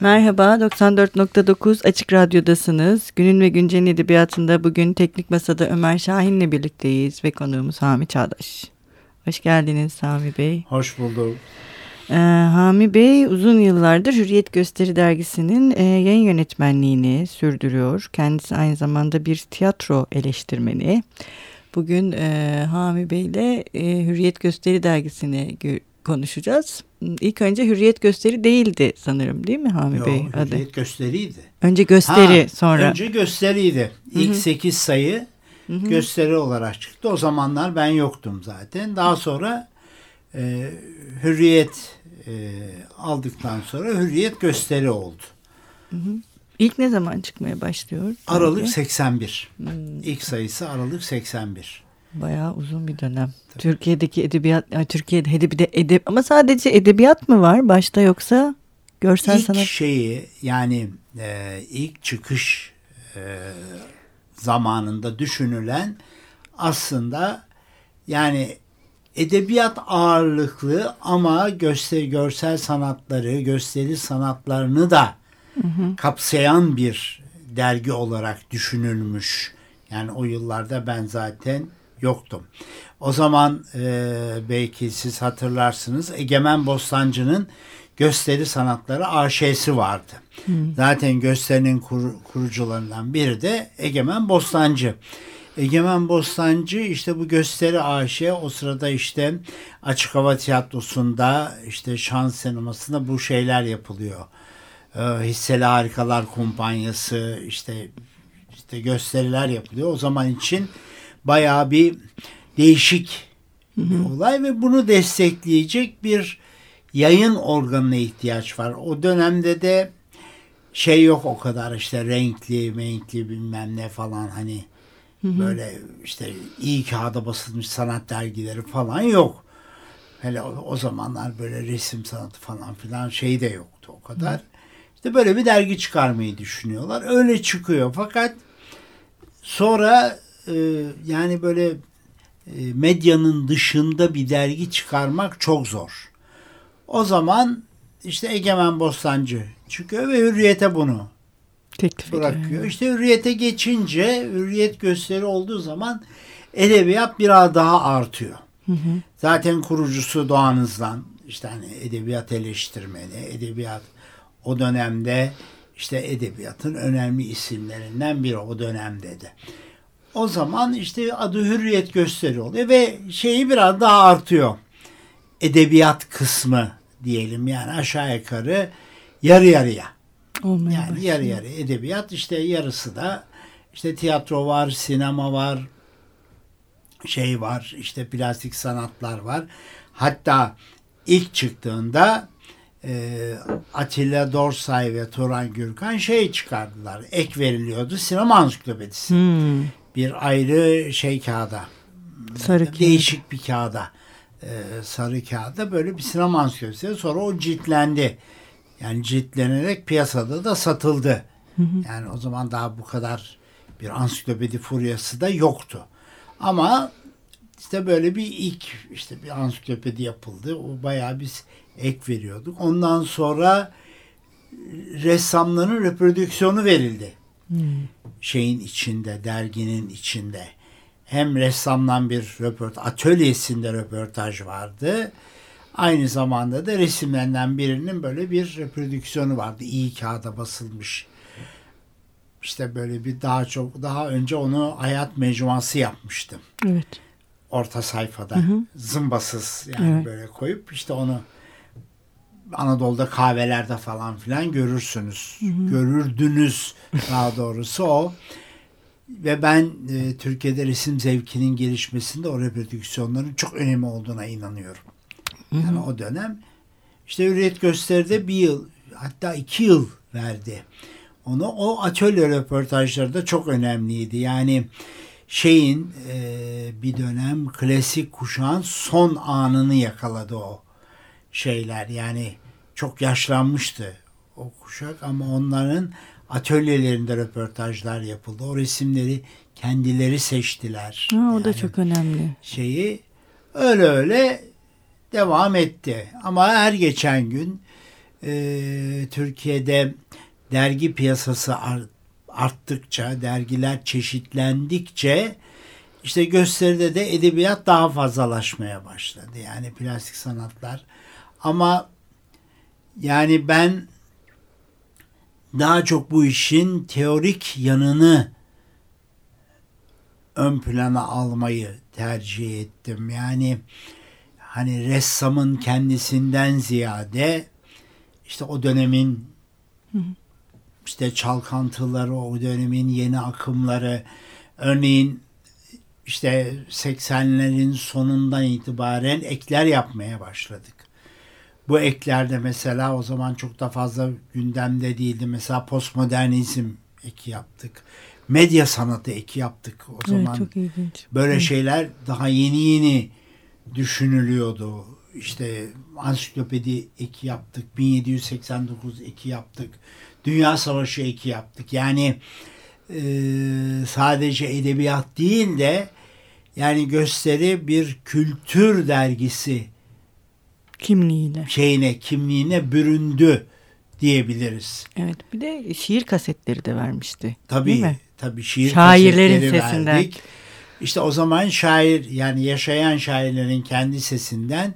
Merhaba, 94.9 Açık Radyo'dasınız. Günün ve Güncel'in edebiyatında bugün Teknik Masa'da Ömer Şahin'le birlikteyiz ve konuğumuz Hami Çağdaş. Hoş geldiniz Hami Bey. Hoş bulduk. Ee, Hami Bey uzun yıllardır Hürriyet Gösteri Dergisi'nin e, yayın yönetmenliğini sürdürüyor. Kendisi aynı zamanda bir tiyatro eleştirmeni. Bugün e, Hami Bey ile e, Hürriyet Gösteri Dergisi'ni konuşacağız. İlk önce Hürriyet Gösteri değildi sanırım değil mi Hami Yo, Bey? adı? Hürriyet Gösteriydi. Önce gösteri ha, sonra. Önce gösteriydi. İlk Hı-hı. 8 sayı Hı-hı. gösteri olarak çıktı. O zamanlar ben yoktum zaten. Daha sonra e, Hürriyet e, aldıktan sonra Hürriyet gösteri oldu. Hı hı. İlk ne zaman çıkmaya başlıyor? Aralık 81. Hmm. İlk sayısı Aralık 81. Bayağı uzun bir dönem. Tabii. Türkiye'deki edebiyat, yani Türkiye'de hadi bir de edeb ama sadece edebiyat mı var başta yoksa görsel ilk sanat? İlk şeyi yani e, ilk çıkış e, zamanında düşünülen aslında yani edebiyat ağırlıklı ama gösteri görsel sanatları, gösteri sanatlarını da hı hı. kapsayan bir dergi olarak düşünülmüş. Yani o yıllarda ben zaten yoktum. O zaman e, belki siz hatırlarsınız Egemen Bostancı'nın gösteri sanatları AŞ'si vardı. Hmm. Zaten gösterinin kur, kurucularından biri de Egemen Bostancı. Egemen Bostancı işte bu gösteri AŞ o sırada işte Açık Hava Tiyatrosu'nda işte şans sinemasında bu şeyler yapılıyor. Ee, Hisseli Harikalar Kumpanyası işte işte gösteriler yapılıyor. O zaman için bayağı bir değişik bir olay ve bunu destekleyecek bir yayın organına ihtiyaç var. O dönemde de şey yok o kadar işte renkli, menkli bilmem ne falan hani böyle işte iyi kağıda basılmış sanat dergileri falan yok. Hele o, o zamanlar böyle resim sanatı falan filan şey de yoktu o kadar. İşte böyle bir dergi çıkarmayı düşünüyorlar. Öyle çıkıyor fakat sonra yani böyle e, medyanın dışında bir dergi çıkarmak çok zor. O zaman işte Egemen Bostancı çıkıyor ve Hürriyet'e bunu teklif bırakıyor. Ediyor. İşte Hürriyet'e geçince Hürriyet gösteri olduğu zaman edebiyat biraz daha artıyor. Hı hı. Zaten kurucusu Doğan Hızlan işte hani edebiyat eleştirmeni, edebiyat o dönemde işte edebiyatın önemli isimlerinden biri o dönemde de. O zaman işte adı Hürriyet gösteri oluyor ve şeyi biraz daha artıyor. Edebiyat kısmı diyelim yani aşağı yukarı yarı yarıya. Olmaya yani başlıyor. yarı yarı edebiyat işte yarısı da işte tiyatro var, sinema var, şey var, işte plastik sanatlar var. Hatta ilk çıktığında e, Atilla Dorsay ve Turan Gürkan şey çıkardılar. Ek veriliyordu. Sinema ansiklopedisi. Hmm bir ayrı şey kağıda sarı değişik kağıt. bir kağıda e, sarı kağıda böyle bir sinema ansiklopedisi sonra o ciltlendi. Yani ciltlenerek piyasada da satıldı. Hı hı. Yani o zaman daha bu kadar bir ansiklopedi furyası da yoktu. Ama işte böyle bir ilk işte bir ansiklopedi yapıldı. O bayağı biz ek veriyorduk. Ondan sonra ressamların reprodüksiyonu verildi. Hmm. Şeyin içinde, derginin içinde. Hem ressamdan bir röportaj, atölyesinde röportaj vardı. Aynı zamanda da resimlerinden birinin böyle bir reprodüksiyonu vardı. İyi kağıda basılmış. İşte böyle bir daha çok daha önce onu hayat mecmuası yapmıştım. Evet. Orta sayfada hı hı. zımbasız yani evet. böyle koyup işte onu Anadolu'da kahvelerde falan filan görürsünüz. Hı hı. Görürdünüz daha doğrusu o. Ve ben e, Türkiye'de resim zevkinin gelişmesinde o reprodüksiyonların çok önemli olduğuna inanıyorum. Hı hı. Yani o dönem işte Hürriyet Gösteri'de bir yıl hatta iki yıl verdi. Onu o atölye röportajları da çok önemliydi. Yani şeyin e, bir dönem klasik kuşağın son anını yakaladı o şeyler. Yani çok yaşlanmıştı o kuşak ama onların atölyelerinde röportajlar yapıldı. O resimleri kendileri seçtiler. Ha, o yani da çok önemli. Şeyi öyle öyle devam etti. Ama her geçen gün e, Türkiye'de dergi piyasası arttıkça, dergiler çeşitlendikçe işte gösteride de edebiyat daha fazlalaşmaya başladı. Yani plastik sanatlar. Ama yani ben daha çok bu işin teorik yanını ön plana almayı tercih ettim. Yani hani ressamın kendisinden ziyade işte o dönemin işte çalkantıları, o dönemin yeni akımları örneğin işte 80'lerin sonundan itibaren ekler yapmaya başladık. Bu eklerde mesela o zaman çok da fazla gündemde değildi. Mesela postmodernizm eki yaptık. Medya sanatı eki yaptık o zaman. Evet. Böyle Hı. şeyler daha yeni yeni düşünülüyordu. İşte ansiklopedi eki yaptık. 1789 eki yaptık. Dünya Savaşı eki yaptık. Yani e, sadece edebiyat değil de yani gösteri bir kültür dergisi kimliğiyle şeyine kimliğine büründü diyebiliriz. Evet bir de şiir kasetleri de vermişti. Tabii değil mi? tabii şiir Şairlerin kasetleri sesinden. verdik. İşte o zaman şair yani yaşayan şairlerin kendi sesinden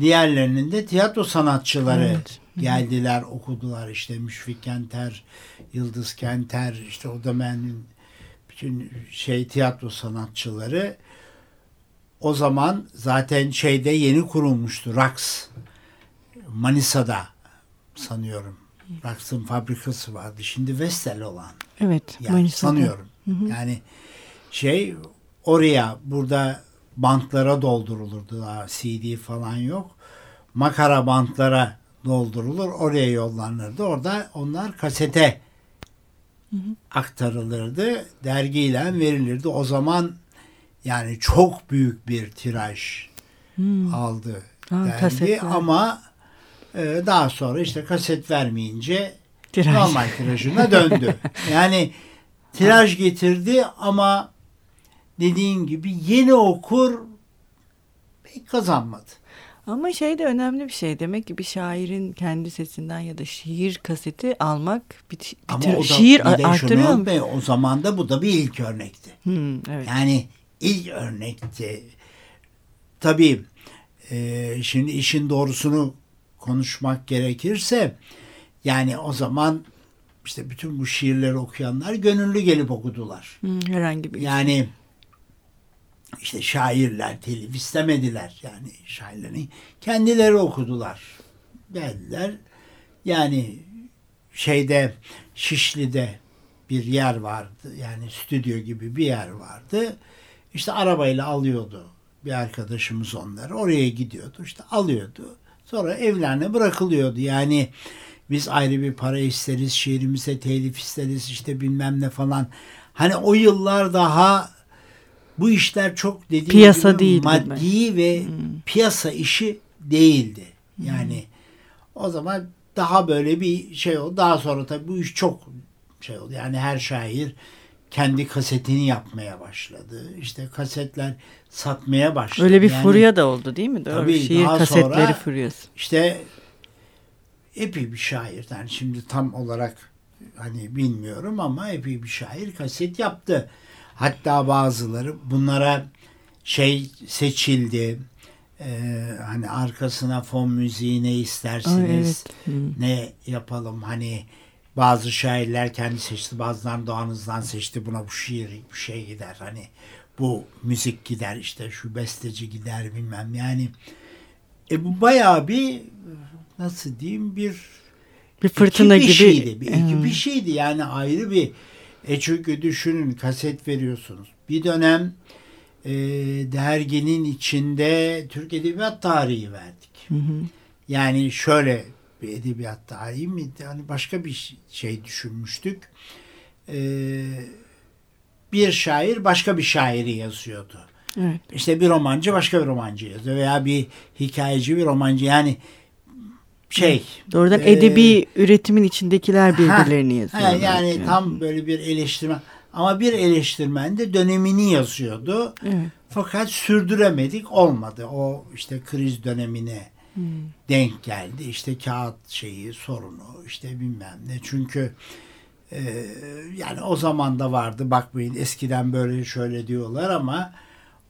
diğerlerinin de tiyatro sanatçıları evet. geldiler okudular işte Müşfik Kenter, Yıldız Kenter işte o dönemin bütün şey tiyatro sanatçıları o zaman zaten şeyde yeni kurulmuştu Rax Manisa'da sanıyorum. Rax'ın fabrikası vardı. Şimdi Vestel olan. Evet. Yani Manisa'da. sanıyorum. Hı hı. Yani şey oraya burada bantlara doldurulurdu. Daha CD falan yok. Makara bantlara doldurulur. Oraya yollanırdı. Orada onlar kasete hı hı. aktarılırdı. Dergiyle verilirdi. O zaman yani çok büyük bir tiraj hmm. aldı ha, ama e, daha sonra işte kaset vermeyince tiraj. normal tirajına döndü. yani tiraj getirdi ama dediğin gibi yeni okur pek kazanmadı. Ama şey de önemli bir şey. Demek ki bir şairin kendi sesinden ya da şiir kaseti almak bir, bir Ama o da, şiir bir artırıyor mu? O zaman da bu da bir ilk örnekti. Hmm, evet. Yani ilk örnekti. Tabii e, şimdi işin doğrusunu konuşmak gerekirse yani o zaman işte bütün bu şiirleri okuyanlar gönüllü gelip okudular. Herhangi bir Yani işte şairler telif istemediler. Yani şairlerin kendileri okudular. Geldiler. Yani şeyde Şişli'de bir yer vardı. Yani stüdyo gibi bir yer vardı. İşte arabayla alıyordu bir arkadaşımız onları. Oraya gidiyordu işte alıyordu. Sonra evlerine bırakılıyordu. Yani biz ayrı bir para isteriz, şiirimize telif isteriz işte bilmem ne falan. Hani o yıllar daha bu işler çok dediğim piyasa gibi değil, maddi ve hmm. piyasa işi değildi. Yani hmm. o zaman daha böyle bir şey oldu. Daha sonra tabii bu iş çok şey oldu. Yani her şair kendi kasetini yapmaya başladı. İşte kasetler satmaya başladı. Öyle bir yani, furya da oldu değil mi? Doğru. Tabii, Şiir daha kasetleri sonra furyası. İşte epey bir şair. Yani şimdi tam olarak hani bilmiyorum ama epey bir şair kaset yaptı. Hatta bazıları bunlara şey seçildi. Ee, hani arkasına fon müziği ne istersiniz? Aa, evet. Ne yapalım hani bazı şairler kendi seçti, bazıları doğanızdan seçti. Buna bu şiir, bu şey gider. Hani bu müzik gider işte şu besteci gider bilmem. Yani e bu bayağı bir nasıl diyeyim bir bir fırtına gibi şeydi. Bir, hmm. bir şeydi yani ayrı bir e çünkü düşünün kaset veriyorsunuz. Bir dönem e, derginin içinde Türk Edebiyat Tarihi verdik. Hı hı. Yani şöyle bir edebiyat tarihi mi? Yani başka bir şey düşünmüştük. Ee, bir şair başka bir şairi yazıyordu. Evet. İşte bir romancı başka bir romancı yazıyor veya bir hikayeci bir romancı yani şey. Doğrudan e, edebi üretimin içindekiler birbirlerini ha, yazıyorlar. Yani, yani tam böyle bir eleştirmen ama bir eleştirmen de dönemini yazıyordu. Evet. Fakat sürdüremedik olmadı. O işte kriz dönemine hmm. denk geldi. İşte kağıt şeyi sorunu işte bilmem ne. Çünkü e, yani o zaman da vardı bakmayın eskiden böyle şöyle diyorlar ama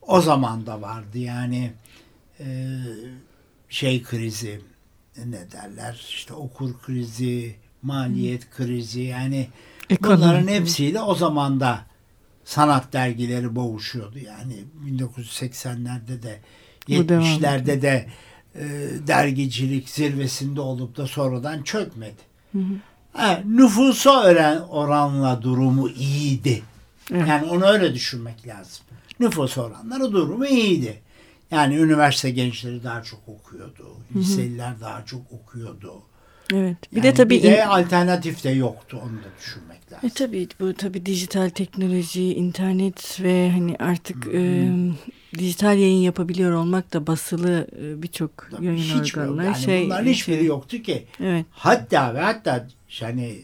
o zaman da vardı yani e, şey krizi ne derler işte okur krizi maliyet krizi yani Ekonomi. bunların hepsiyle o zaman da sanat dergileri boğuşuyordu. Yani 1980'lerde de 70'lerde de e, dergicilik zirvesinde olup da sonradan çökmedi. Hı hı. Ha, nüfusa oran, oranla durumu iyiydi. Evet. Yani onu öyle düşünmek lazım. Nüfus oranları durumu iyiydi. Yani üniversite gençleri daha çok okuyordu. Liseliler daha çok okuyordu. Evet. Bir yani de tabii bir de alternatif de yoktu onu da düşünmek lazım. E tabii bu tabii dijital teknoloji, internet ve hani artık e, dijital yayın yapabiliyor olmak da basılı e, birçok yayın hiç organlar yani şey bunların hiçbiri şey, yoktu ki. Evet. Hatta ve hatta yani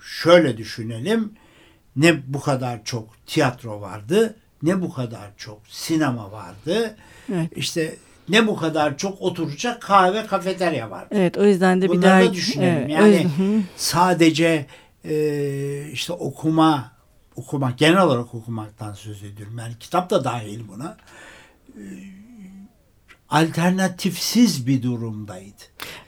şöyle düşünelim ne bu kadar çok tiyatro vardı ne bu kadar çok sinema vardı. Evet. İşte ne bu kadar çok oturacak kahve kafeterya var. Evet o yüzden de Bunları bir dergi. da düşünelim. Evet, yani sadece e, işte okuma okuma genel olarak okumaktan söz ediyorum. Yani kitap da dahil buna. E, alternatifsiz bir durumdaydı.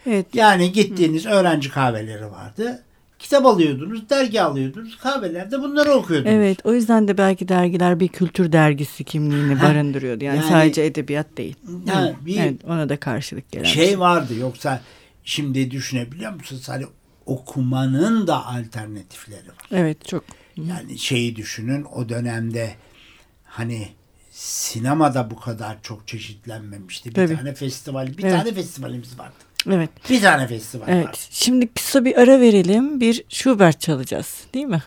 Evet. Yani gittiğiniz Hı. öğrenci kahveleri vardı kitap alıyordunuz, dergi alıyordunuz, kahvelerde bunları okuyordunuz. Evet, o yüzden de belki dergiler bir kültür dergisi kimliğini barındırıyordu. Yani, yani sadece edebiyat değil. Yani bir evet, ona da karşılık gelen şey, şey vardı. Yoksa şimdi düşünebiliyor musunuz? Hani okumanın da alternatifleri var. Evet, çok. Yani şeyi düşünün o dönemde hani sinemada bu kadar çok çeşitlenmemişti. Bir Tabii. tane festival, bir evet. tane festivalimiz vardı. Evet. Bir tane festival evet. var. Şimdi kısa bir ara verelim. Bir Schubert çalacağız değil mi?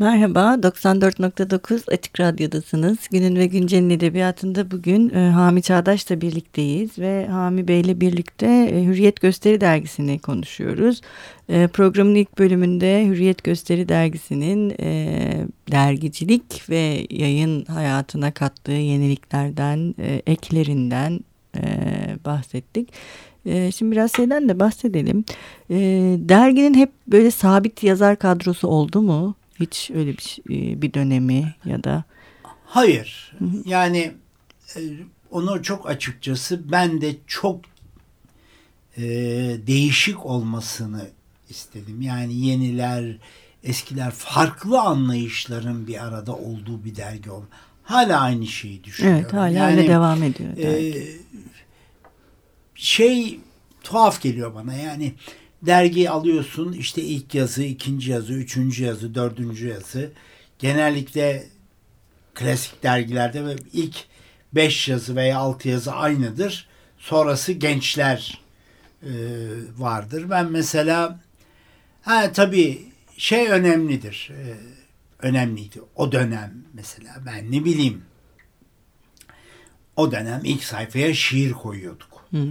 Merhaba, 94.9 Açık Radyo'dasınız. Günün ve Güncel'in edebiyatında bugün e, Hami Çağdaş'la birlikteyiz ve Hami Bey'le birlikte e, Hürriyet Gösteri Dergisi'ni konuşuyoruz. E, programın ilk bölümünde Hürriyet Gösteri Dergisi'nin e, dergicilik ve yayın hayatına kattığı yeniliklerden, e, eklerinden e, bahsettik. E, şimdi biraz şeyden de bahsedelim. E, derginin hep böyle sabit yazar kadrosu oldu mu? Hiç öyle bir, e, bir dönemi ya da? Hayır. Yani e, onu çok açıkçası ben de çok e, değişik olmasını istedim. Yani yeniler, eskiler, farklı anlayışların bir arada olduğu bir dergi oldu. Hala aynı şeyi düşünüyorum. Evet hala yani, devam ediyor. E, şey tuhaf geliyor bana yani dergi alıyorsun işte ilk yazı, ikinci yazı, üçüncü yazı, dördüncü yazı. Genellikle klasik dergilerde ve ilk beş yazı veya altı yazı aynıdır. Sonrası gençler e, vardır. Ben mesela ha tabii şey önemlidir. E, önemliydi. O dönem mesela ben ne bileyim o dönem ilk sayfaya şiir koyuyorduk. Hı.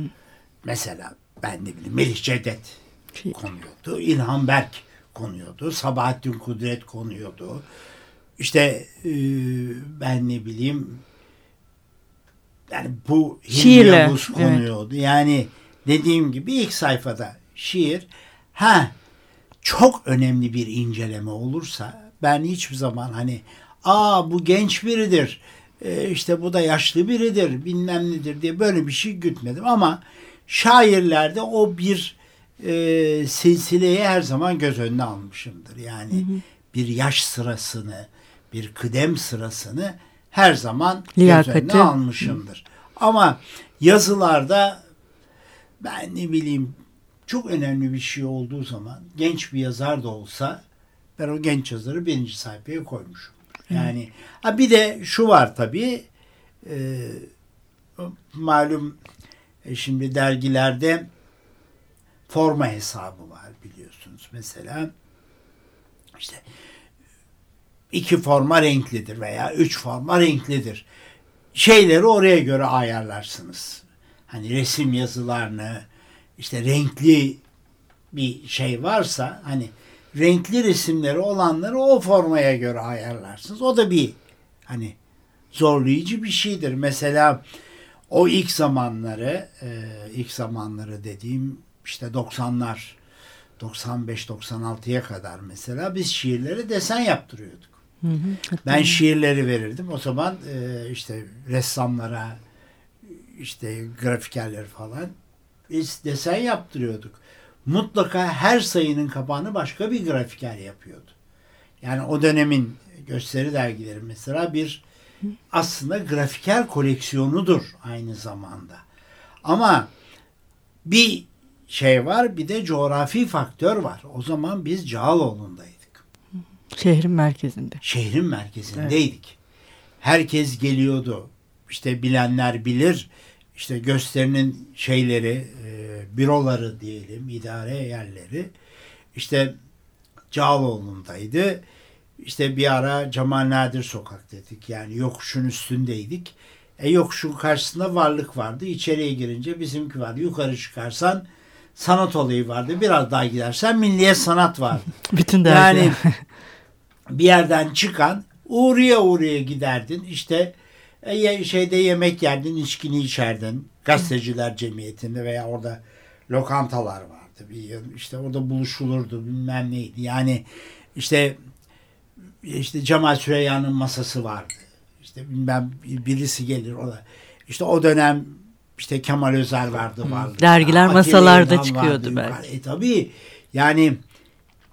Mesela ben ne bileyim Melih Cevdet. Konuyordu. İlhan Berk konuyordu. Sabahattin Kudret konuyordu. İşte e, ben ne bileyim yani bu Hilmi Yavuz konuyordu. Evet. Yani dediğim gibi ilk sayfada şiir ha çok önemli bir inceleme olursa ben hiçbir zaman hani aa bu genç biridir e, işte bu da yaşlı biridir bilmem nedir diye böyle bir şey gütmedim ama şairlerde o bir e, silsileyi her zaman göz önüne almışımdır. Yani hı hı. bir yaş sırasını, bir kıdem sırasını her zaman Liyakati. göz önüne almışımdır. Hı. Ama yazılarda ben ne bileyim çok önemli bir şey olduğu zaman genç bir yazar da olsa ben o genç yazarı birinci sayfaya koymuşum. Yani ha bir de şu var tabii e, malum e, şimdi dergilerde forma hesabı var biliyorsunuz. Mesela işte iki forma renklidir veya üç forma renklidir. Şeyleri oraya göre ayarlarsınız. Hani resim yazılarını işte renkli bir şey varsa hani renkli resimleri olanları o formaya göre ayarlarsınız. O da bir hani zorlayıcı bir şeydir. Mesela o ilk zamanları, ilk zamanları dediğim işte 90'lar 95-96'ya kadar mesela biz şiirleri desen yaptırıyorduk. Hı hı, ben şiirleri verirdim. O zaman e, işte ressamlara işte grafikerler falan biz desen yaptırıyorduk. Mutlaka her sayının kapağını başka bir grafiker yapıyordu. Yani o dönemin gösteri dergileri mesela bir aslında grafiker koleksiyonudur aynı zamanda. Ama bir şey var bir de coğrafi faktör var. O zaman biz Cağaloğlu'ndaydık. Şehrin merkezinde. Şehrin merkezindeydik. Evet. Herkes geliyordu. İşte bilenler bilir. İşte gösterinin şeyleri, e, büroları diyelim, idare yerleri. İşte Cağaloğlu'ndaydı. İşte bir ara Cemal Nadir Sokak dedik. Yani yokuşun üstündeydik. E yokuşun karşısında varlık vardı. İçeriye girince bizimki vardı. Yukarı çıkarsan sanat olayı vardı. Biraz daha gidersen milliyet sanat vardı. Bütün derdi. Yani bir yerden çıkan uğraya uğraya giderdin. İşte e, şeyde yemek yerdin, içkini içerdin. Gazeteciler cemiyetinde veya orada lokantalar vardı. Bir, işte orada buluşulurdu bilmem neydi. Yani işte işte Cemal Süreyya'nın masası vardı. İşte bilmem birisi gelir o da. İşte o dönem işte Kemal Özer vardı vardı. Dergiler Atilla masalarda çıkıyordu vardı. belki. E tabii yani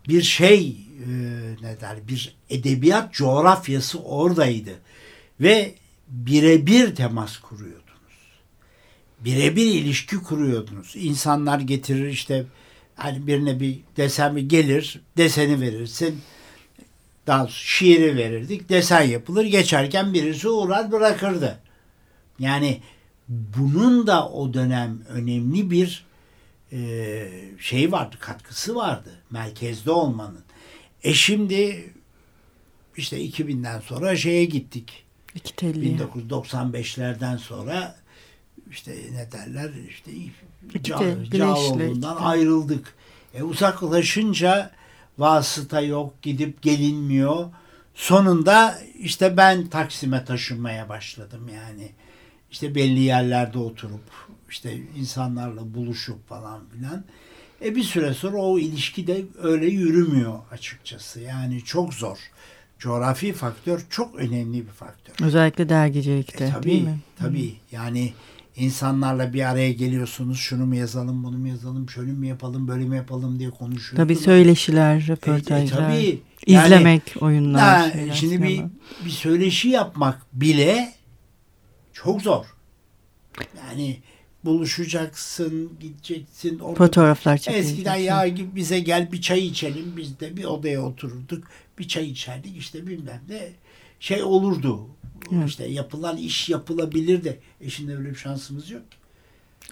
bir şey e, ne der bir edebiyat coğrafyası oradaydı. Ve birebir temas kuruyordunuz. Birebir ilişki kuruyordunuz. İnsanlar getirir işte hani birine bir desen gelir deseni verirsin daha şiiri verirdik. Desen yapılır. Geçerken birisi uğrar bırakırdı. Yani bunun da o dönem önemli bir e, şey vardı, katkısı vardı. Merkezde olmanın. E şimdi işte 2000'den sonra şeye gittik. İki telliye. 1995'lerden sonra işte ne derler işte Cağaloğlu'ndan ayrıldık. E, uzaklaşınca vasıta yok, gidip gelinmiyor. Sonunda işte ben Taksim'e taşınmaya başladım yani. İşte belli yerlerde oturup işte insanlarla buluşup falan filan. E bir süre sonra o ilişki de öyle yürümüyor açıkçası. Yani çok zor. Coğrafi faktör çok önemli bir faktör. Özellikle dergicilikte E, tabii, değil mi? Tabii. Yani insanlarla bir araya geliyorsunuz. Şunu mu yazalım, bunu mu yazalım, şöyle mi yapalım, böyle mi yapalım diye konuşuyorsunuz. Tabii söyleşiler, E, e, röportajlar, tabii. Yani, izlemek, oyunlar. ha, şeyler, şimdi bir, bir söyleşi yapmak bile çok zor. Yani buluşacaksın, gideceksin. orada- Fotoğraflar çekilecek. Eskiden ya bize gel bir çay içelim. Biz de bir odaya otururduk. Bir çay içerdik işte bilmem ne şey olurdu. Evet. İşte yapılan iş yapılabilir de. E şimdi öyle bir şansımız yok. ki.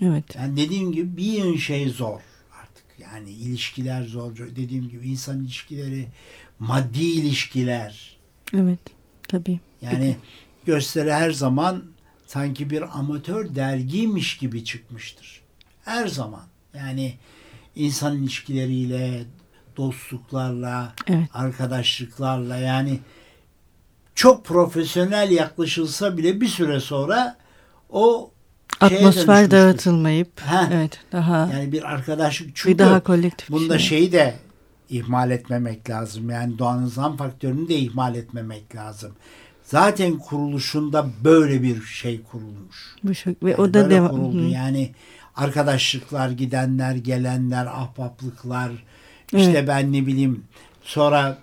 Evet. Yani dediğim gibi bir şey zor artık. Yani ilişkiler zor. Dediğim gibi insan ilişkileri, maddi ilişkiler. Evet. Tabii. Yani gösteri her zaman sanki bir amatör dergiymiş gibi çıkmıştır. Her zaman. Yani insan ilişkileriyle, dostluklarla, Evet. arkadaşlıklarla yani çok profesyonel yaklaşılsa bile bir süre sonra o Atmosfer dağıtılmayıp Ha. evet daha Yani bir arkadaşlık çünkü bir daha kolektif bunda şey. şeyi de ihmal etmemek lazım. Yani doğanın zam faktörünü de ihmal etmemek lazım. Zaten kuruluşunda böyle bir şey kurulmuş. Bu şu- ve Yani o da devam. kuruldu. Hı. Yani arkadaşlıklar, gidenler, gelenler, ahbaplıklar. İşte Evet. ben ne bileyim sonra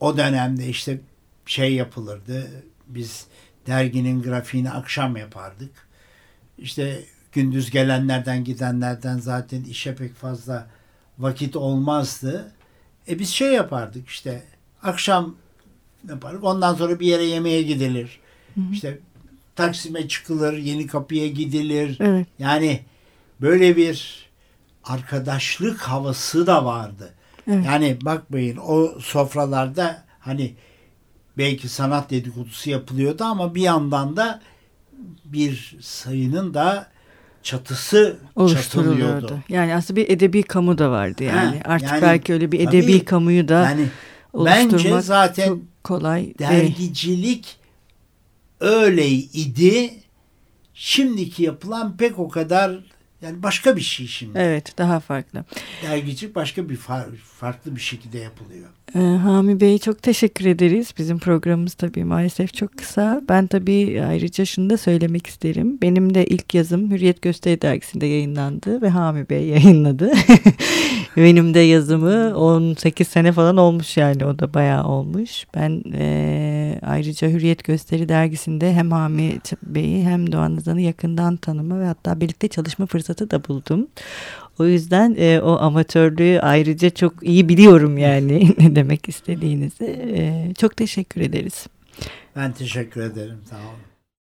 o dönemde işte şey yapılırdı. Biz derginin grafiğini akşam yapardık. İşte gündüz gelenlerden gidenlerden zaten işe pek fazla vakit olmazdı. E biz şey yapardık işte akşam yapardık. Ondan sonra bir yere yemeğe gidilir. İşte Taksim'e çıkılır, yeni kapıya gidilir. Evet. Yani böyle bir arkadaşlık havası da vardı. Evet. Yani bakmayın o sofralarda hani belki sanat dedikodusu yapılıyordu ama bir yandan da bir sayının da çatısı oluşturuluyordu. Yani aslında bir edebi kamu da vardı yani. Ha, Artık yani belki öyle bir tabii, edebi kamuyu da Yani bence zaten çok kolay dergicilik öyleydi. Şimdiki yapılan pek o kadar yani başka bir şey şimdi. Evet, daha farklı. Dergicilik başka bir far- farklı bir şekilde yapılıyor. Ee, Hami Bey çok teşekkür ederiz. Bizim programımız tabii maalesef çok kısa. Ben tabii ayrıca şunu da söylemek isterim. Benim de ilk yazım Hürriyet Gösteri Dergisi'nde yayınlandı ve Hami Bey yayınladı. Benim de yazımı 18 sene falan olmuş yani o da bayağı olmuş. Ben ayrıca Hürriyet Gösteri Dergisi'nde hem Hami Bey'i hem Doğan Azan'ı yakından tanıma ve hatta birlikte çalışma fırsatı da buldum. O yüzden e, o amatörlüğü ayrıca çok iyi biliyorum yani ne demek istediğinizi. E, çok teşekkür ederiz. Ben teşekkür ederim. Sağ olun.